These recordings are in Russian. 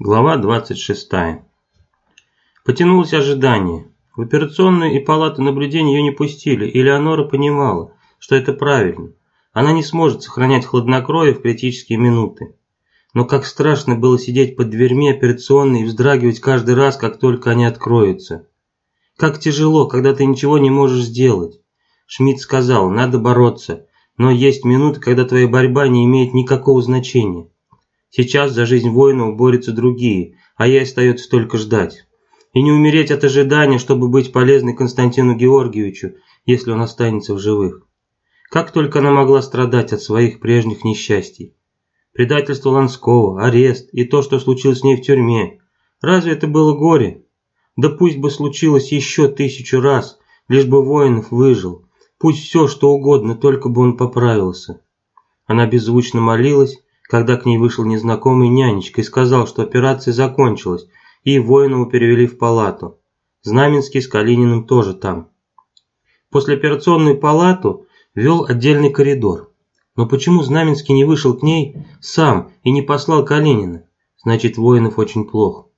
Глава 26. Потянулось ожидание. В операционную и палату наблюдения ее не пустили, и Леонора понимала, что это правильно. Она не сможет сохранять хладнокровие в критические минуты. Но как страшно было сидеть под дверьми операционной и вздрагивать каждый раз, как только они откроются. Как тяжело, когда ты ничего не можешь сделать. Шмидт сказал, надо бороться, но есть минуты, когда твоя борьба не имеет никакого значения. Сейчас за жизнь воинов борются другие, а ей остается только ждать. И не умереть от ожидания, чтобы быть полезной Константину Георгиевичу, если он останется в живых. Как только она могла страдать от своих прежних несчастий. Предательство Ланского, арест и то, что случилось с ней в тюрьме. Разве это было горе? Да пусть бы случилось еще тысячу раз, лишь бы воинов выжил. Пусть все, что угодно, только бы он поправился. Она беззвучно молилась, когда к ней вышел незнакомый нянечка и сказал, что операция закончилась, и Воинову перевели в палату. Знаменский с Калининым тоже там. Послеоперационную палату вел отдельный коридор. Но почему Знаменский не вышел к ней сам и не послал Калинина? Значит, Воинов очень плох.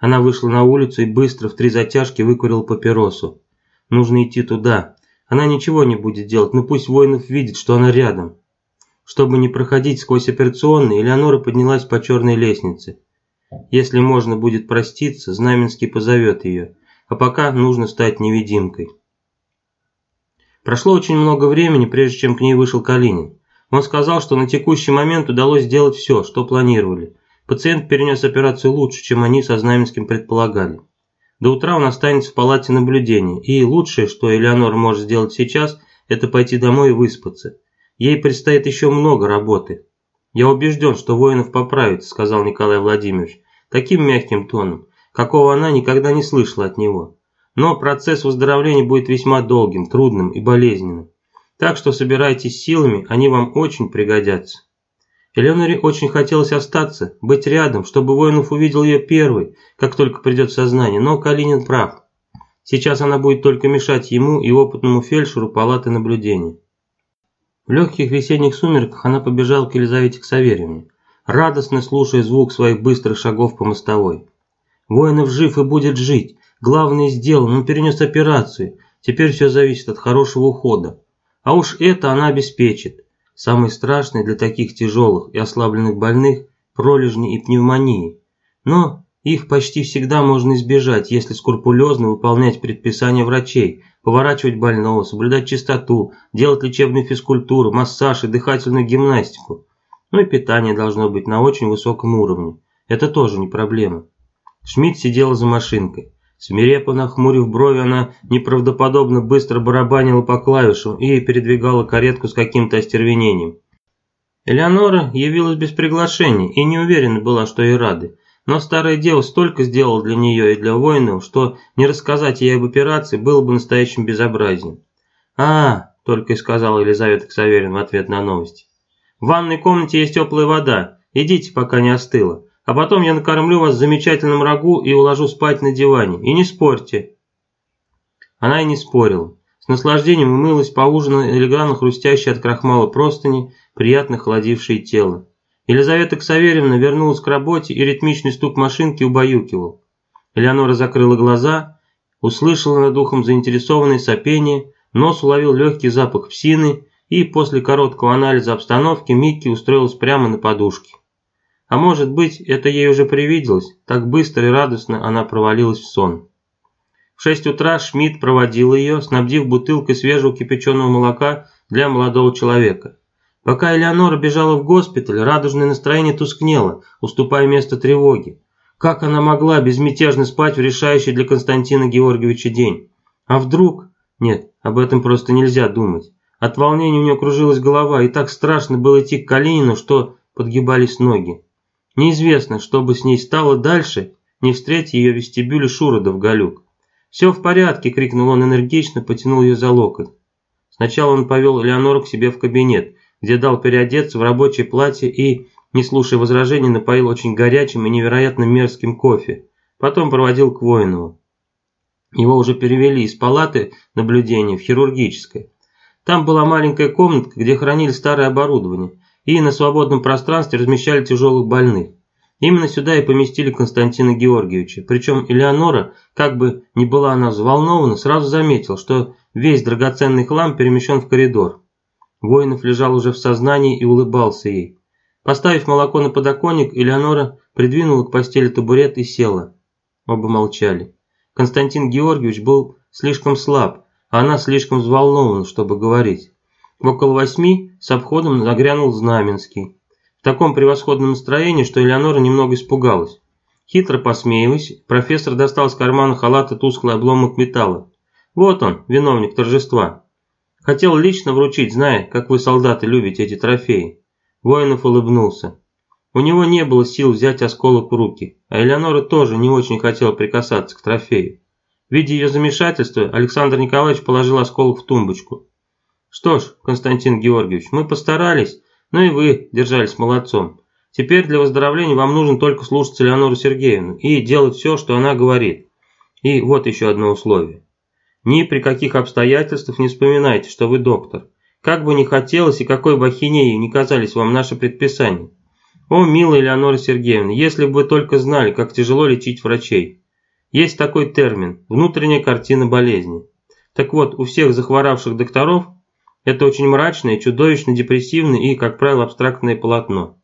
Она вышла на улицу и быстро в три затяжки выкурила папиросу. Нужно идти туда. Она ничего не будет делать, но пусть Воинов видит, что она рядом. Чтобы не проходить сквозь операционные, Элеонора поднялась по черной лестнице. Если можно будет проститься, Знаменский позовет ее, а пока нужно стать невидимкой. Прошло очень много времени, прежде чем к ней вышел Калинин. Он сказал, что на текущий момент удалось сделать все, что планировали. Пациент перенес операцию лучше, чем они со Знаменским предполагали. До утра он останется в палате наблюдения, и лучшее, что Элеонора может сделать сейчас, это пойти домой и выспаться. Ей предстоит еще много работы. Я убежден, что воинов поправится, сказал Николай Владимирович, таким мягким тоном, какого она никогда не слышала от него. Но процесс выздоровления будет весьма долгим, трудным и болезненным. Так что собирайтесь силами, они вам очень пригодятся. Элеоноре очень хотелось остаться, быть рядом, чтобы Воинов увидел ее первой, как только придет сознание, но Калинин прав. Сейчас она будет только мешать ему и опытному фельдшеру палаты наблюдения. В легких весенних сумерках она побежала к Елизавете Ксаверьевне, радостно слушая звук своих быстрых шагов по мостовой. Воинов жив и будет жить. Главное сделано, он перенес операцию. Теперь все зависит от хорошего ухода. А уж это она обеспечит. Самое страшное для таких тяжелых и ослабленных больных – пролежни и пневмонии. Но их почти всегда можно избежать, если скрупулезно выполнять предписания врачей, поворачивать больного, соблюдать чистоту, делать лечебную физкультуру, массаж и дыхательную гимнастику. Ну и питание должно быть на очень высоком уровне. Это тоже не проблема. Шмидт сидела за машинкой. Смирепо нахмурив брови, она неправдоподобно быстро барабанила по клавишам и передвигала каретку с каким-то остервенением. Элеонора явилась без приглашения и не уверена была, что ей рады. Но старая дева столько сделала для нее и для воинов, что не рассказать ей об операции было бы настоящим безобразием. «А, — только и сказала Елизавета Ксаверин в ответ на новости. «В ванной комнате есть теплая вода. Идите, пока не остыла. А потом я накормлю вас замечательным рагу и уложу спать на диване. И не спорьте». Она и не спорила. С наслаждением умылась, поужинала элегантно хрустящей от крахмала простыни, приятно холодившей тело. Елизавета Ксаверьевна вернулась к работе, и ритмичный стук машинки убаюкивал. Элеонора закрыла глаза, услышала над ухом заинтересованное сопение, нос уловил легкий запах псины, и после короткого анализа обстановки Микки устроилась прямо на подушке. А может быть, это ей уже привиделось, так быстро и радостно она провалилась в сон. В шесть утра Шмидт проводил ее, снабдив бутылкой свежего кипяченого молока для молодого человека. Пока Элеонора бежала в госпиталь, радужное настроение тускнело, уступая место тревоге. Как она могла безмятежно спать в решающий для Константина Георгиевича день? А вдруг? Нет, об этом просто нельзя думать. От волнения у нее кружилась голова, и так страшно было идти к Калинину, что подгибались ноги. Неизвестно, что бы с ней стало дальше, не встретить ее в вестибюле Шуродов Галюк. «Все в порядке!» – крикнул он энергично, потянул ее за локоть. Сначала он повел Элеонору к себе в кабинет – где дал переодеться в рабочее платье и, не слушая возражений, напоил очень горячим и невероятно мерзким кофе. Потом проводил к Воинову. Его уже перевели из палаты наблюдения в хирургическое. Там была маленькая комнатка, где хранили старое оборудование, и на свободном пространстве размещали тяжелых больных. Именно сюда и поместили Константина Георгиевича, причем Элеонора, как бы ни была она взволнована, сразу заметил, что весь драгоценный хлам перемещен в коридор. Воинов лежал уже в сознании и улыбался ей. Поставив молоко на подоконник, Элеонора придвинула к постели табурет и села. Оба молчали. Константин Георгиевич был слишком слаб, а она слишком взволнована, чтобы говорить. Около восьми с обходом нагрянул Знаменский в таком превосходном настроении, что Элеонора немного испугалась. Хитро посмеиваясь, профессор достал из кармана халата тусклый обломок металла. «Вот он, виновник торжества. Хотел лично вручить, зная, как вы, солдаты, любите эти трофеи». Воинов улыбнулся. У него не было сил взять осколок в руки, а Элеонора тоже не очень хотела прикасаться к трофею. Видя ее замешательство, Александр Николаевич положил осколок в тумбочку. «Что ж, Константин Георгиевич, мы постарались, ну и вы держались молодцом. Теперь для выздоровления вам нужно только слушать Леонору Сергеевну и делать все, что она говорит. И вот еще одно условие. Ни при каких обстоятельствах не вспоминайте, что вы доктор. Как бы ни хотелось и какой бы ахинеей не казались вам наши предписания. О, милая Леонора Сергеевна, если бы вы только знали, как тяжело лечить врачей. Есть такой термин – внутренняя картина болезни. Так вот, у всех захворавших докторов это очень мрачное, чудовищно депрессивное и, как правило, абстрактное полотно.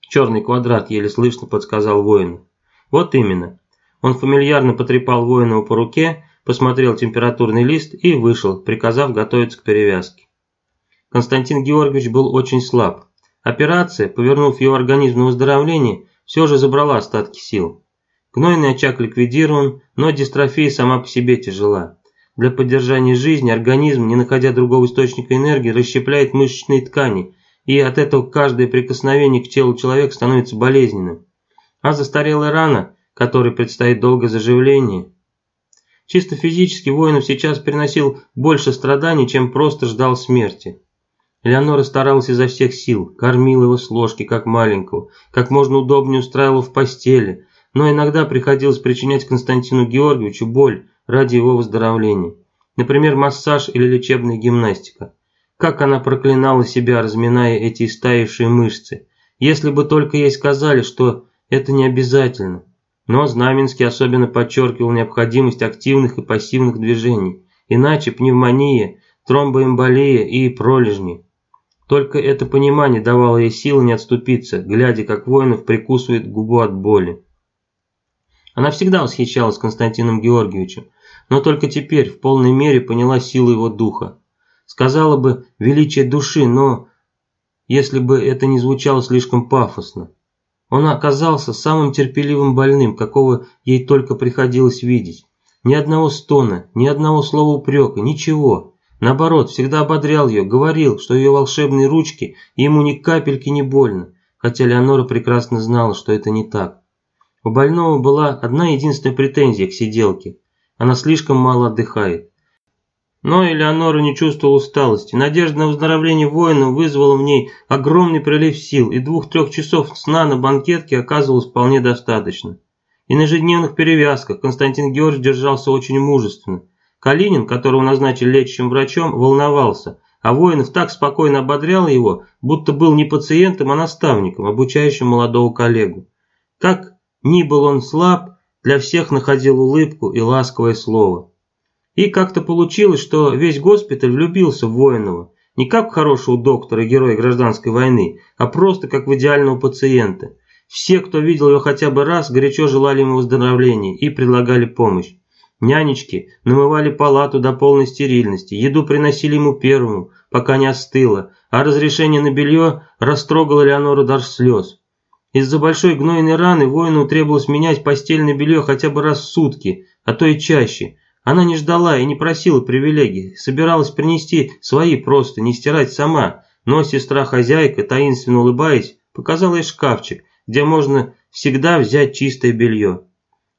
«Черный квадрат», еле слышно подсказал воину. «Вот именно». Он фамильярно потрепал воинова по руке, посмотрел температурный лист и вышел, приказав готовиться к перевязке. Константин Георгиевич был очень слаб. Операция, повернув его организм на выздоровление, все же забрала остатки сил. Гнойный очаг ликвидирован, но дистрофия сама по себе тяжела. Для поддержания жизни организм, не находя другого источника энергии, расщепляет мышечные ткани, и от этого каждое прикосновение к телу человека становится болезненным. А застарелая рана, которой предстоит долгое заживление. Чисто физически воинов сейчас переносил больше страданий, чем просто ждал смерти. Леонора старалась изо всех сил, кормила его с ложки, как маленького, как можно удобнее устраивала в постели, но иногда приходилось причинять Константину Георгиевичу боль, ради его выздоровления. Например, массаж или лечебная гимнастика. Как она проклинала себя, разминая эти истаившие мышцы. Если бы только ей сказали, что это не обязательно. Но Знаменский особенно подчеркивал необходимость активных и пассивных движений. Иначе пневмония, тромбоэмболия и пролежни. Только это понимание давало ей силы не отступиться, глядя, как воинов прикусывает губу от боли. Она всегда восхищалась Константином Георгиевичем, но только теперь в полной мере поняла силу его духа. Сказала бы «величие души», но если бы это не звучало слишком пафосно. Он оказался самым терпеливым больным, какого ей только приходилось видеть. Ни одного стона, ни одного слова упрека, ничего. Наоборот, всегда ободрял ее, говорил, что ее волшебные ручки ему ни капельки не больно, хотя Леонора прекрасно знала, что это не так. У больного была одна единственная претензия к сиделке. Она слишком мало отдыхает. Но Элеонора не чувствовала усталости. Надежда на выздоровление воина вызвала в ней огромный прилив сил, и двух-трех часов сна на банкетке оказывалось вполне достаточно. И на ежедневных перевязках Константин Георгиевич держался очень мужественно. Калинин, которого назначили лечащим врачом, волновался, а Воинов так спокойно ободрял его, будто был не пациентом, а наставником, обучающим молодого коллегу. Как ни был он слаб, для всех находил улыбку и ласковое слово. И как-то получилось, что весь госпиталь влюбился в Воинова, не как в хорошего доктора и героя гражданской войны, а просто как в идеального пациента. Все, кто видел его хотя бы раз, горячо желали ему выздоровления и предлагали помощь. Нянечки намывали палату до полной стерильности, еду приносили ему первому, пока не остыло, а разрешение на белье растрогало Леонору даже слез. Из-за большой гнойной раны воину требовалось менять постельное белье хотя бы раз в сутки, а то и чаще. Она не ждала и не просила привилегий, собиралась принести свои просто, не стирать сама, но сестра-хозяйка, таинственно улыбаясь, показала ей шкафчик, где можно всегда взять чистое белье.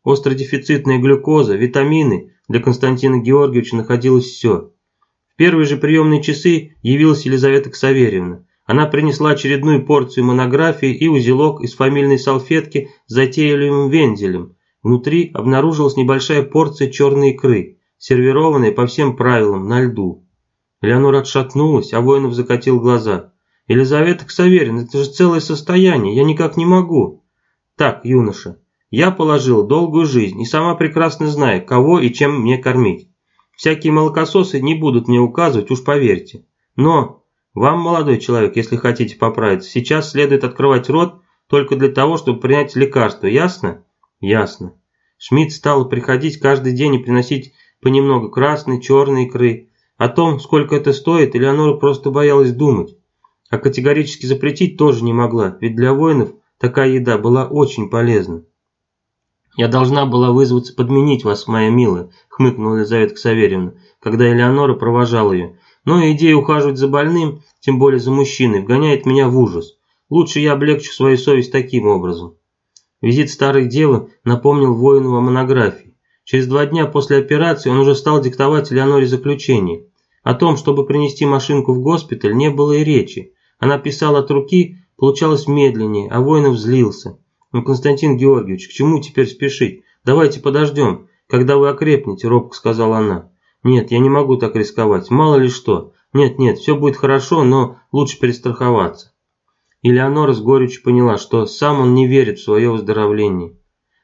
Остродефицитная глюкоза, витамины, для Константина Георгиевича находилось все. В первые же приемные часы явилась Елизавета Ксаверьевна. Она принесла очередную порцию монографии и узелок из фамильной салфетки с затейливым вензелем. Внутри обнаружилась небольшая порция черной икры, сервированная по всем правилам на льду. Леонора отшатнулась, а Воинов закатил глаза. «Елизавета Ксаверин, это же целое состояние, я никак не могу». Так, юноша, я положил долгую жизнь и сама прекрасно знаю, кого и чем мне кормить. Всякие молокососы не будут мне указывать, уж поверьте. Но вам, молодой человек, если хотите поправиться, сейчас следует открывать рот только для того, чтобы принять лекарство, ясно? Ясно. Шмидт стал приходить каждый день и приносить понемногу красной, черной икры. О том, сколько это стоит, Элеонора просто боялась думать. А категорически запретить тоже не могла, ведь для воинов такая еда была очень полезна. «Я должна была вызваться подменить вас, моя милая», – хмыкнула Елизавета Ксаверьевна, когда Элеонора провожала ее. «Но идея ухаживать за больным, тем более за мужчиной, вгоняет меня в ужас. Лучше я облегчу свою совесть таким образом». Визит старой девы напомнил воину о монографии. Через два дня после операции он уже стал диктовать Элеоноре заключение. О том, чтобы принести машинку в госпиталь, не было и речи. Она писала от руки, получалось медленнее, а воинов злился. «Ну, Константин Георгиевич, к чему теперь спешить? Давайте подождем, когда вы окрепнете», – робко сказала она. «Нет, я не могу так рисковать, мало ли что. Нет, нет, все будет хорошо, но лучше перестраховаться». Элеонора с горечью поняла, что сам он не верит в свое выздоровление.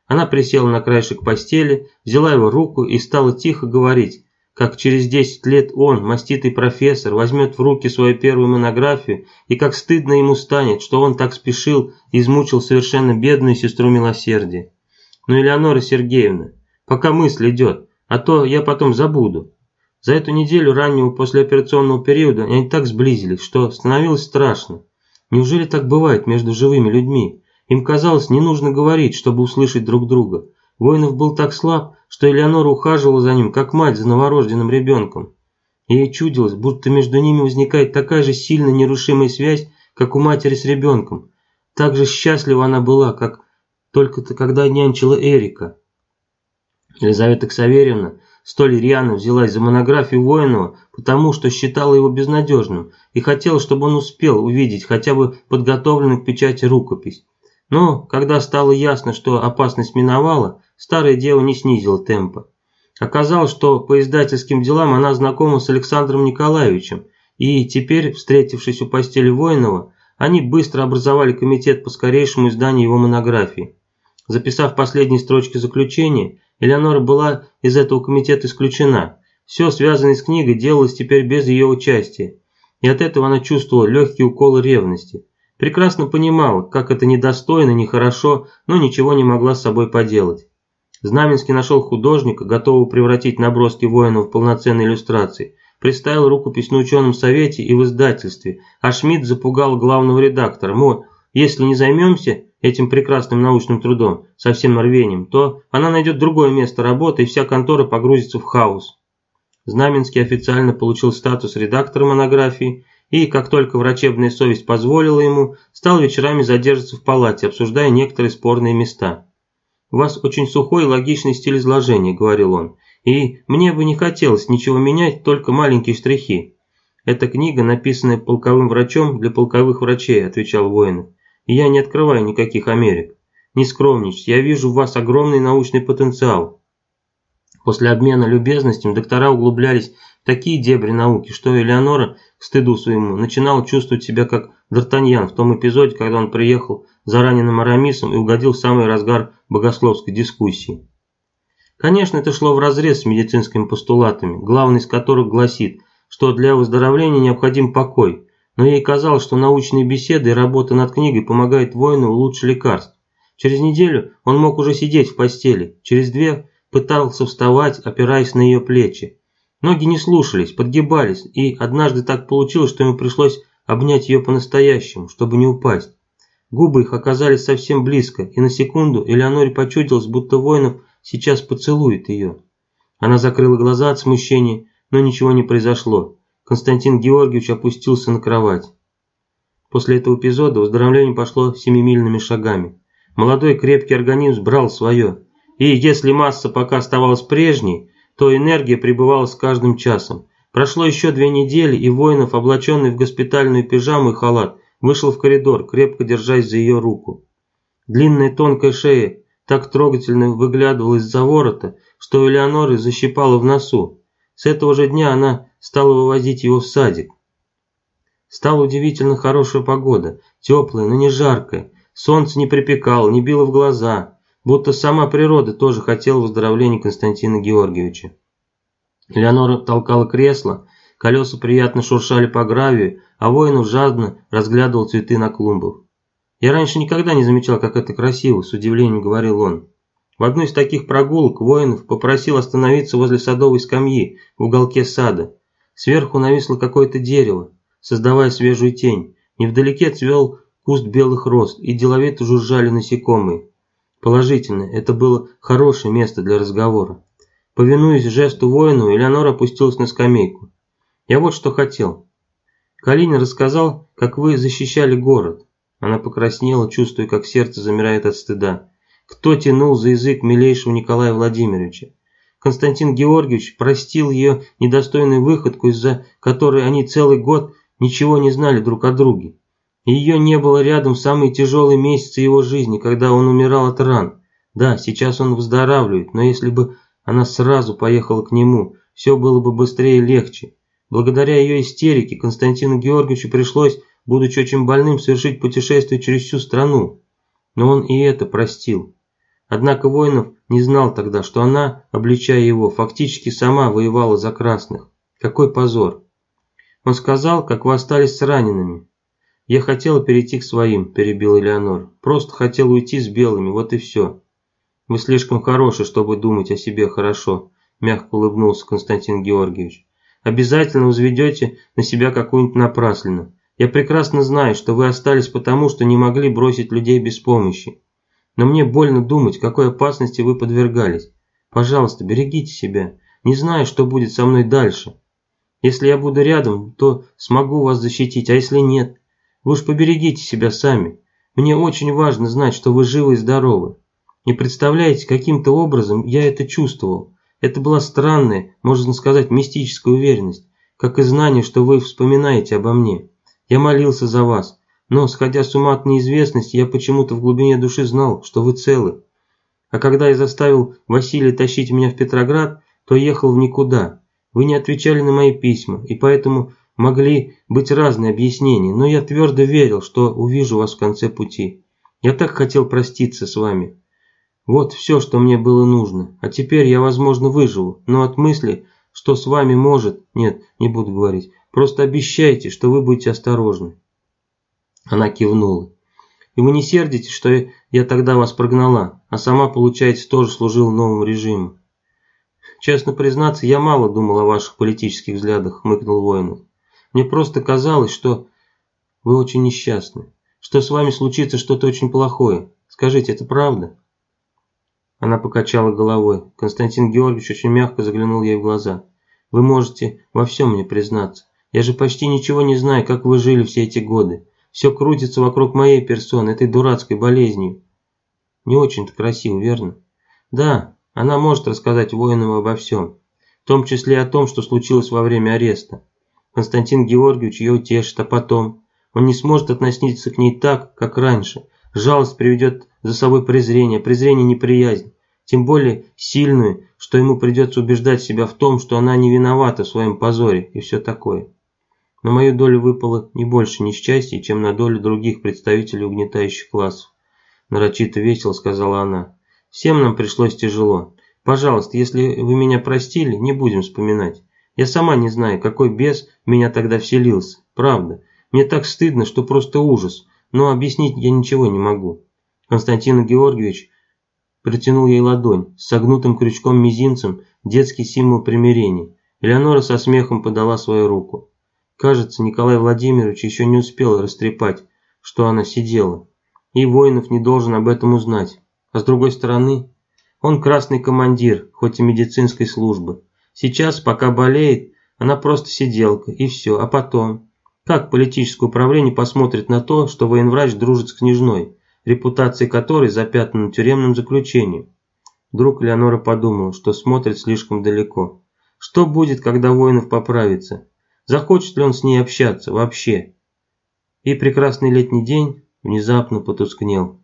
Она присела на краешек постели, взяла его руку и стала тихо говорить, как через 10 лет он, маститый профессор, возьмет в руки свою первую монографию, и как стыдно ему станет, что он так спешил и измучил совершенно бедную сестру милосердия. Но, Элеонора Сергеевна, пока мысль идет, а то я потом забуду. За эту неделю раннего послеоперационного периода они так сблизились, что становилось страшно. Неужели так бывает между живыми людьми? Им казалось, не нужно говорить, чтобы услышать друг друга. Воинов был так слаб, что Элеонора ухаживала за ним, как мать за новорожденным ребенком. Ей чудилось, будто между ними возникает такая же сильно нерушимая связь, как у матери с ребенком. Так же счастлива она была, как только-то когда нянчила Эрика. Елизавета Ксаверьевна столь рьяно взялась за монографию Воинова, потому что считала его безнадежным и хотела, чтобы он успел увидеть хотя бы подготовленную к печати рукопись. Но, когда стало ясно, что опасность миновала, старая дева не снизила темпа. Оказалось, что по издательским делам она знакома с Александром Николаевичем, и теперь, встретившись у постели Воинова, они быстро образовали комитет по скорейшему изданию его монографии. Записав последние строчки заключения, Элеонора была из этого комитета исключена. Все, связанное с книгой, делалось теперь без ее участия. И от этого она чувствовала легкий укол ревности. Прекрасно понимала, как это недостойно, нехорошо, но ничего не могла с собой поделать. Знаменский нашел художника, готового превратить наброски воинов в полноценные иллюстрации. Представил рукопись на ученом совете и в издательстве, а Шмидт запугал главного редактора, мол, если не займемся этим прекрасным научным трудом со всем рвением, то она найдет другое место работы и вся контора погрузится в хаос. Знаменский официально получил статус редактора монографии и, как только врачебная совесть позволила ему, стал вечерами задерживаться в палате, обсуждая некоторые спорные места. «У вас очень сухой и логичный стиль изложения», – говорил он. «И мне бы не хотелось ничего менять, только маленькие штрихи». «Эта книга, написанная полковым врачом для полковых врачей», – отвечал Воинов. «И я не открываю никаких Америк. Не скромничайте, я вижу в вас огромный научный потенциал». После обмена любезностями доктора углублялись в такие дебри науки, что Элеонора, к стыду своему, начинала чувствовать себя как Д'Артаньян в том эпизоде, когда он приехал за раненым Арамисом и угодил в самый разгар богословской дискуссии. Конечно, это шло вразрез с медицинскими постулатами, главный из которых гласит, что для выздоровления необходим покой, но ей казалось, что научные беседы и работа над книгой помогают воину лучше лекарств. Через неделю он мог уже сидеть в постели, через две пытался вставать, опираясь на ее плечи. Ноги не слушались, подгибались, и однажды так получилось, что ему пришлось обнять ее по-настоящему, чтобы не упасть. Губы их оказались совсем близко, и на секунду Элеоноре почудилось, будто воинов сейчас поцелует ее. Она закрыла глаза от смущения, но ничего не произошло. Константин Георгиевич опустился на кровать. После этого эпизода выздоровление пошло семимильными шагами. Молодой крепкий организм брал свое, и если масса пока оставалась прежней, то энергия пребывала с каждым часом. Прошло еще две недели, и Воинов, облаченный в госпитальную пижаму и халат, вышел в коридор, крепко держась за ее руку. Длинная тонкая шея так трогательно выглядывала из-за ворота, что Элеоноры защипала в носу. С этого же дня она стала вывозить его в садик. Стала удивительно хорошая погода, теплая, но не жаркая. Солнце не припекало, не било в глаза, будто сама природа тоже хотела выздоровления Константина Георгиевича. Леонора толкала кресло, колеса приятно шуршали по гравию, а воинов жадно разглядывал цветы на клумбах. «Я раньше никогда не замечал, как это красиво», – с удивлением говорил он. В одну из таких прогулок воинов попросил остановиться возле садовой скамьи в уголке сада. Сверху нависло какое-то дерево, создавая свежую тень. Невдалеке цвел куст белых роз, и деловито жужжали насекомые. Положительно, это было хорошее место для разговора. Повинуясь жесту воину, Элеонора опустилась на скамейку. «Я вот что хотел. Калинин рассказал, как вы защищали город». Она покраснела, чувствуя, как сердце замирает от стыда. Кто тянул за язык милейшего Николая Владимировича? Константин Георгиевич простил ее недостойную выходку, из-за которой они целый год ничего не знали друг о друге. Ее не было рядом в самые тяжелые месяцы его жизни, когда он умирал от ран. Да, сейчас он выздоравливает, но если бы она сразу поехала к нему, все было бы быстрее и легче. Благодаря ее истерике Константину Георгиевичу пришлось, будучи очень больным, совершить путешествие через всю страну. Но он и это простил. Однако Воинов не знал тогда, что она, обличая его, фактически сама воевала за красных. Какой позор! Он сказал, как вы остались с ранеными. «Я хотела перейти к своим», – перебил Элеонор. «Просто хотел уйти с белыми, вот и все». «Вы слишком хороший, чтобы думать о себе хорошо», – мягко улыбнулся Константин Георгиевич. «Обязательно возведете на себя какую-нибудь напраслину. Я прекрасно знаю, что вы остались потому, что не могли бросить людей без помощи. Но мне больно думать, какой опасности вы подвергались. Пожалуйста, берегите себя. Не знаю, что будет со мной дальше. Если я буду рядом, то смогу вас защитить, а если нет, вы уж поберегите себя сами. Мне очень важно знать, что вы живы и здоровы. Не представляете, каким-то образом я это чувствовал. Это была странная, можно сказать, мистическая уверенность, как и знание, что вы вспоминаете обо мне. Я молился за вас, но, сходя с ума от неизвестности, я почему-то в глубине души знал, что вы целы. А когда я заставил Василия тащить меня в Петроград, то ехал в никуда. Вы не отвечали на мои письма, и поэтому Могли быть разные объяснения, но я твердо верил, что увижу вас в конце пути. Я так хотел проститься с вами. Вот все, что мне было нужно. А теперь я, возможно, выживу, но от мысли, что с вами может... Нет, не буду говорить. Просто обещайте, что вы будете осторожны. Она кивнула. И вы не сердитесь, что я тогда вас прогнала, а сама, получается, тоже служила новому режиму. Честно признаться, я мало думал о ваших политических взглядах, хмыкнул Воинов. Мне просто казалось, что вы очень несчастны, что с вами случится что-то очень плохое. Скажите, это правда?» Она покачала головой. Константин Георгиевич очень мягко заглянул ей в глаза. «Вы можете во всем мне признаться. Я же почти ничего не знаю, как вы жили все эти годы. Все крутится вокруг моей персоны, этой дурацкой болезнью. Не очень-то красиво, верно? Да, она может рассказать воинам обо всем, в том числе о том, что случилось во время ареста. Константин Георгиевич ее утешит, а потом он не сможет относиться к ней так, как раньше. Жалость приведет за собой презрение, презрение неприязнь, тем более сильную, что ему придется убеждать себя в том, что она не виновата в своем позоре и все такое. На мою долю выпало не больше несчастья, чем на долю других представителей угнетающих классов. Нарочито весело сказала она. Всем нам пришлось тяжело. Пожалуйста, если вы меня простили, не будем вспоминать. Я сама не знаю, какой бес меня тогда вселился. Правда. Мне так стыдно, что просто ужас. Но объяснить я ничего не могу. Константин Георгиевич протянул ей ладонь с согнутым крючком мизинцем, детский символ примирения. Элеонора со смехом подала свою руку. Кажется, Николай Владимирович еще не успел растрепать, что она сидела. И Воинов не должен об этом узнать. А с другой стороны, он красный командир, хоть и медицинской службы. Сейчас, пока болеет, она просто сиделка, и все. А потом? Как политическое управление посмотрит на то, что военврач дружит с княжной, репутацией которой запятнана тюремным заключением? Вдруг Леонора подумала, что смотрит слишком далеко. Что будет, когда воинов поправится? Захочет ли он с ней общаться вообще? И прекрасный летний день внезапно потускнел.